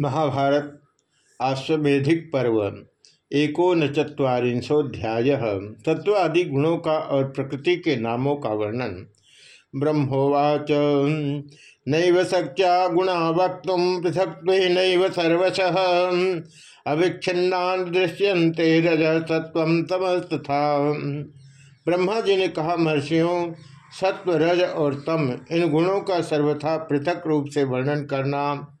महाभारत आश्वेधिक पर्व एकोन चुरीशोध्याय तत्व आदि गुणों का और प्रकृति के नामों का वर्णन। ब्रह्मोवाच, नैव गुणा वक्त पृथक नैव सर्वश। अविच्छिन्ना दृश्यंते रज सत्व तमस्तथा। ब्रह्मा जी ने कहा, महर्षियों सत्व रज और तम, इन गुणों का सर्वथा पृथक रूप से वर्णन करना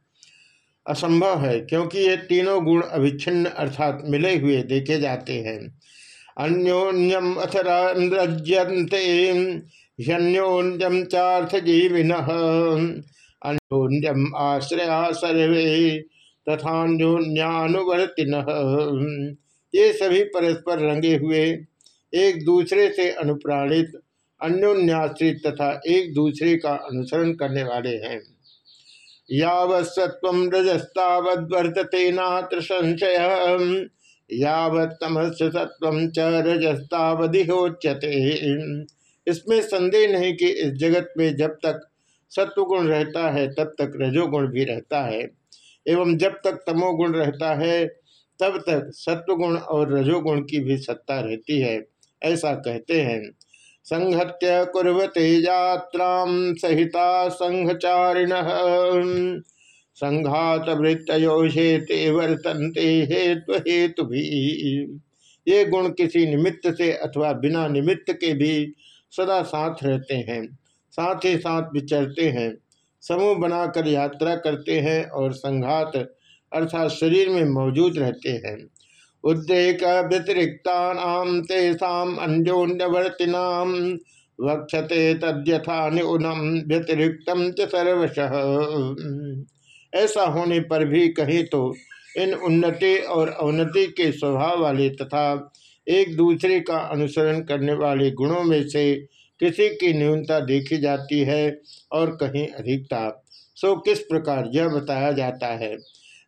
असंभव है, क्योंकि ये तीनों गुण अभिच्छिन्न अर्थात मिले हुए देखे जाते हैं। अन्योन्यम अथरजते ह्योन्यम चार्थ जीविन अन्योन्यम आश्रया सर्वे तथान्योन्यानुवर्तिन। ये सभी परस्पर रंगे हुए, एक दूसरे से अनुप्राणित, अन्योन्याश्रित तथा एक दूसरे का अनुसरण करने वाले हैं। यावत्सत्व रजस्तावद्वर्तते नात्र संशय। यावत्तमस् सत्व च इसमें संदेह नहीं कि इस जगत में जब तक सत्वगुण रहता है, तब तक रजोगुण भी रहता है। एवं जब तक तमोगुण रहता है, तब तक सत्वगुण और रजोगुण की भी सत्ता रहती है, ऐसा कहते हैं। संहत्य कुरते यात्रा सहिता संघचारिण। संघात वृत्तयोषेते वर्तनते हेतु हेतु भी ये गुण किसी निमित्त से अथवा बिना निमित्त के भी सदा साथ रहते हैं, साथ ही साथ विचरते हैं। समूह बनाकर यात्रा करते हैं और संघात अर्थात शरीर में मौजूद रहते हैं। उद्रेक व्यतिरिक्ता अन्योन्यवर्तिनाम वक्षते तद्यथा न्यूनम व्यतिरिक्त सर्वश। ऐसा होने पर भी कहीं तो इन उन्नति और अवनति के स्वभाव वाले तथा एक दूसरे का अनुसरण करने वाले गुणों में से किसी की न्यूनता देखी जाती है और कहीं अधिकता। सो किस प्रकार यह बताया जाता है?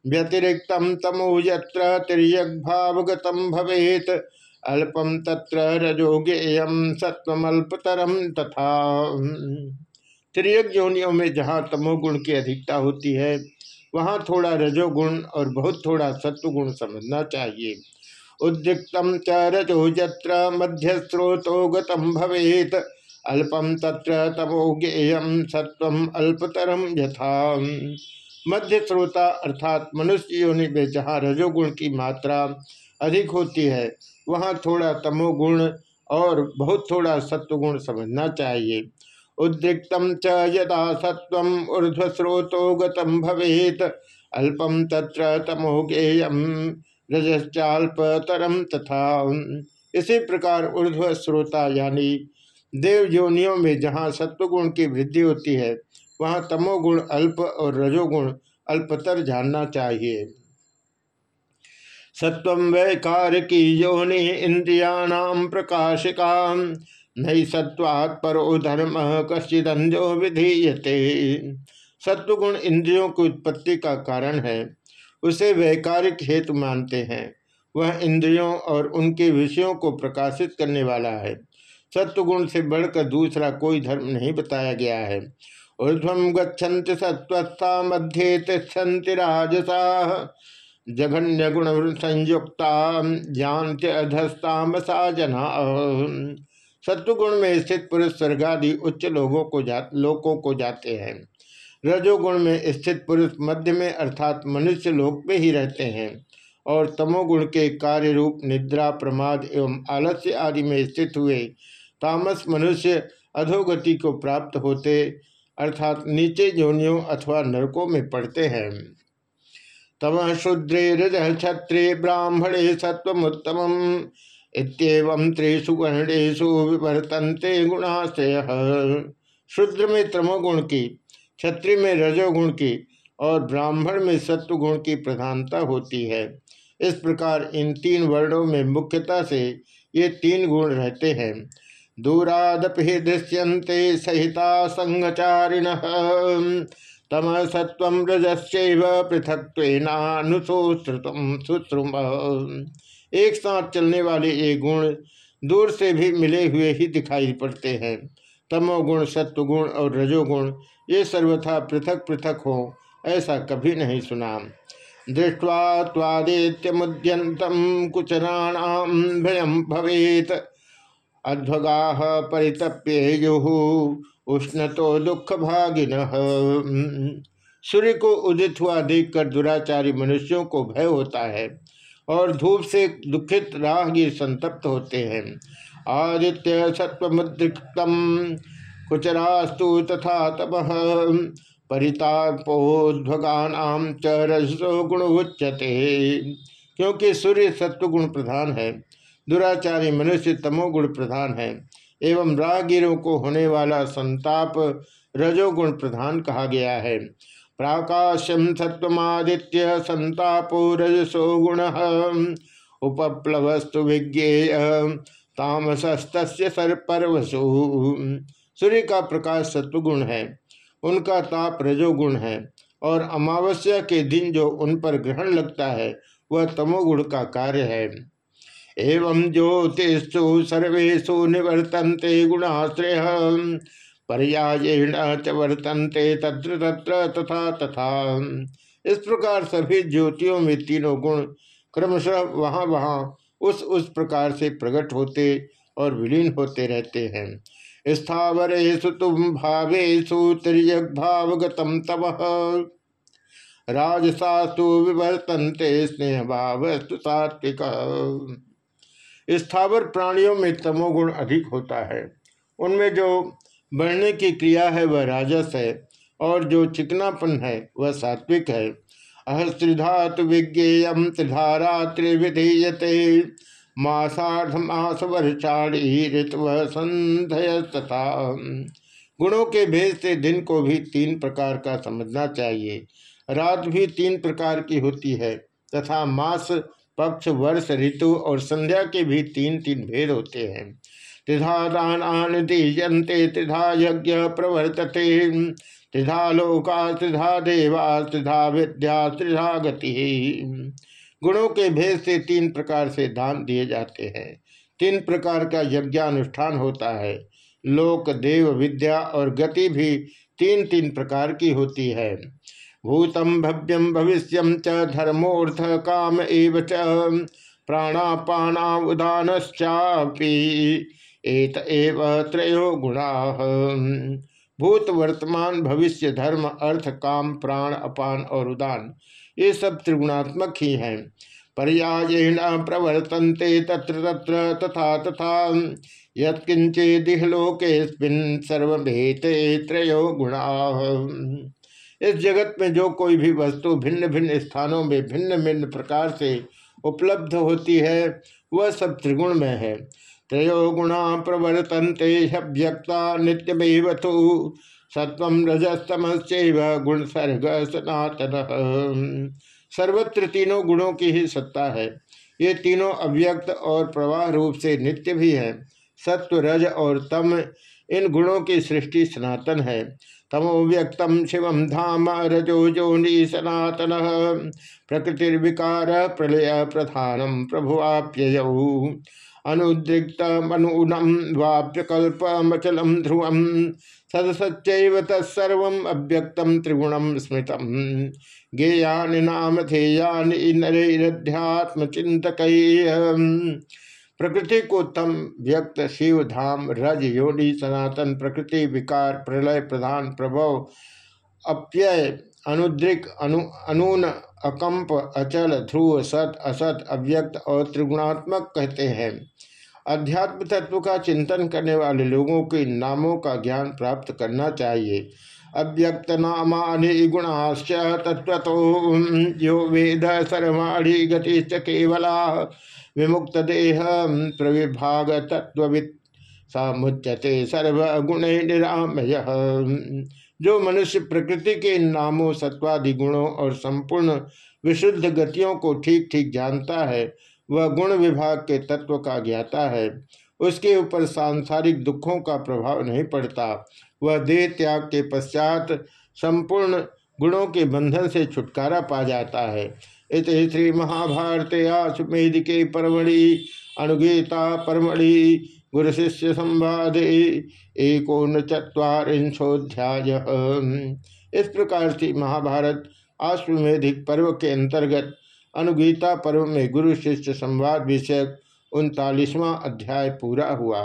व्यतिरिक्त तमो यत्र तिर्यग्भावगत भवेत। अल्पम तत्र रजोगेयम सत्वमल्पतरम तथा। त्रियक योनियों में जहाँ तमोगुण की अधिकता होती है, वहाँ थोड़ा रजोगुण और बहुत थोड़ा सत्वगुण समझना चाहिए। उद्रिक्तम च रजो यत्र मध्य स्रोतो गतम भवेत। अल्पम तत्र तमोगेयम सत्वम अल्पतरम यथा। मध्य श्रोता अर्थात मनुष्य योनि में जहाँ रजोगुण की मात्रा अधिक होती है। वहाँ थोड़ा तमोगुण और बहुत थोड़ा सत्वगुण समझना चाहिए। उद्रिक्तम च यदा सत्व ऊर्ध्वस्रोतो गतम भवेत। अल्पम तत्र तमोगेयम रजश्चाल्पतरम तथा। इसी प्रकार ऊर्ध्व श्रोता यानी देव योनियों में जहाँ सत्वगुण की वृद्धि होती है वहाँ तमोगुण, अल्प और रजोगुण अल्पतर जानना चाहिए। सत्व वैकारकी योनि इंद्रियाणाम प्रकाशिका नई सत्वात् परो धर्म कश्चिदंजो विधीयते। सत्वगुण इंद्रियों की उत्पत्ति का कारण है, उसे वैकारिक हेतु मानते हैं। वह इंद्रियों और उनके विषयों को प्रकाशित करने वाला है। सत्वगुण से बढ़कर दूसरा कोई धर्म नहीं बताया गया है। ऊर्ध्व गच्छन्ति सत्वस्था मध्ये तिष्ठन्ति राजसा। जघन्य गुण संयुक्ता जानते अधस्तामसा जना। सत्वगुण में स्थित पुरुष स्वर्ग आदि उच्च लोगों को जा, लोकों को जाते हैं। रजोगुण में स्थित पुरुष मध्य में अर्थात मनुष्य लोक में ही रहते हैं और तमोगुण के कार्य रूप निद्रा, प्रमाद एवं आलस्य आदि में स्थित हुए। तामस मनुष्य अधोगति को प्राप्त होते अर्थात नीचे जोनियों अथवा नरकों में पड़ते हैं। तम शूद्रे रज क्षत्रे ब्राह्मणे सत्वमुत्तम इतम त्रिषु वर्णेशु विवर्तनते गुणाश्रय शूद्र में तमोगुण की क्षत्रि में रजोगुण की और ब्राह्मण में सत्वगुण की प्रधानता होती है। इस प्रकार इन तीन वर्णों में मुख्यता से ये तीन गुण रहते हैं। दूरादपि दृश्यन्ते सहिता संगचारिण तम सत्व रजस्व पृथक्नुसोश्रुतम सुश्रुम एक साथ चलने वाले ये गुण दूर से भी मिले हुए ही दिखाई पड़ते हैं। तमोगुण, सत्वगुण और रजोगुण, ये सर्वथा पृथक पृथक हो, ऐसा कभी नहीं सुना। दृष्टवा तादित्य मुद्यंतम कुचराणाम भयम भवेत। अध्वगा परितप्यु उष्ण तो दुख भागिन सूर्य को उदित हुआ देखकर दुराचारी मनुष्यों को भय होता है और धूप से दुखित राहगीर संतप्त होते हैं। आदित्य सत्वमुद्रिक्तम, कुचरास्तु तथा तप। परितापोध्वगानाम च रजसो गुण उच्यते, क्योंकि सूर्य सत्वगुण प्रधान है। दुराचारी मनुष्य तमोगुण प्रधान है, एवं राहगीरों को होने वाला संताप रजोगुण प्रधान कहा गया है। प्राकाश्यम सत्वदित्य संतापो रजसो गुण, उपप्लवस्तु विज्ञेय तामसस्त सर्परवसु। सूर्य का प्रकाश सत्वगुण है, उनका ताप रजोगुण है, और अमावस्या के दिन जो उन पर ग्रहण लगता है, वह तमोगुण का कार्य है। एवं ज्योतिषु सर्वेशु निवर्तन्ते गुणाश्रय। पर्यायेण च वर्तन्ते तत्र तत्र तथा तथा। इस प्रकार सभी ज्योतियों में तीनों गुण क्रमशः वहाँ वहाँ उस उस प्रकार से प्रकट होते और विलीन होते रहते हैं। स्थावरेशु तुम भावेशु तिरक भावगतम तव। राजसास्तु विवर्तनते स्नेह भावस्तु सात्विक। स्थावर प्राणियों में तमोगुण अधिक होता है। उनमें जो बढ़ने की क्रिया है, वह राजस है और जो चिकनापन है, वह सात्विक है। अहस्त्रिधातु विज्ञेयम त्रिधारा त्रिविधीयते मासाढ़ मास वर्षाणी ऋतव गुणों के भेद से दिन को भी तीन प्रकार का समझना चाहिए। रात भी तीन प्रकार की होती है तथा मास पक्ष, वर्ष, ऋतु और संध्या के भी तीन तीन भेद होते हैं। त्रिधा दान दीयते त्रिधा यज्ञ प्रवर्तते। त्रिधा लोका त्रिधा देवा त्रिधा विद्या त्रिधा गति गुणों के भेद से तीन प्रकार से दान दिए जाते हैं। तीन प्रकार का यज्ञानुष्ठान होता है। लोक, देव, विद्या और गति भी तीन तीन प्रकार की होती है। भूतम भव्यम भविष्यम च धर्मोर्थ काम एव च। प्राणापाना उदानश्चापी एत एव त्रयो गुणा। भूत वर्तमान, भविष्य, धर्म, अर्थ, काम, प्राण, अपान और उदान, ये सब त्रिगुणात्मक ही हैं। पर्यायेण प्रवर्तन्ते तत्र तत्र तथा तथा यत्किंचेदिहलोकेस्मिन् सर्वभेते त्रयो गुणा। इस जगत में जो कोई भी वस्तु भिन्न भिन्न स्थानों में भिन्न भिन्न प्रकार से उपलब्ध होती है, वह सब त्रिगुण में है। त्रयो गुणा प्रवर्तन्ते व्यक्ता नित्यमेव तो सत्व रजस्तमश्चैव गुण सर्ग सनातन सर्वत्र तीनों गुणों की ही सत्ता है। ये तीनों अव्यक्त और प्रवाह रूप से नित्य भी है। सत्व, रज और तम इन गुणों की सृष्टि सनातन है। तमो व्यक्तम शिवम धाम रजो जोनि सनातन। प्रकृतिर्विकार प्रलय प्रधानम प्रभुवाप्यय। अनुद्रिक्त मनूनम वाप्यकल्पमचलम ध्रुवम तत्सर्व अव्यक्तम त्रिगुणम स्मृतम। गेयानि नाम धेयानि नरैरध्यात्म चिंतक प्रकृति को तम व्यक्त शिव धाम, रज योनि, सनातन प्रकृति, विकार, प्रलय, प्रधान प्रभव, अप्यय, अनुद्रिक, अनु, अनून, अकंप, अचल, ध्रुव, सत, असत, अव्यक्त और त्रिगुणात्मक कहते हैं। अध्यात्म तत्व का चिंतन करने वाले लोगों के नामों का ज्ञान प्राप्त करना चाहिए। अव्यक्त नामानि गुणाश्च तत्व यो वेद सर्वाणी गति केवला विमुक्त देह प्रविभाग तत्वित सामुच्यते सर्वगुण निरामय। जो मनुष्य प्रकृति के नामों, सत्वादि गुणों और संपूर्ण विशुद्ध गतियों को ठीक ठीक जानता है वह गुण विभाग के तत्व का ज्ञाता है। उसके ऊपर सांसारिक दुखों का प्रभाव नहीं पड़ता। वह देह त्याग के पश्चात संपूर्ण गुणों के बंधन से छुटकारा पा जाता है। इत श्री महाभारत आसुमेध के परमणि अनुगीता परमणि गुरु शिष्य संवाद एकोन चुरीशोध्याय इस प्रकार से महाभारत आश्वेधिक पर्व के अंतर्गत अनुगीता पर्व में गुरु शिष्य संवाद विषयक उनतालीसवां अध्याय पूरा हुआ।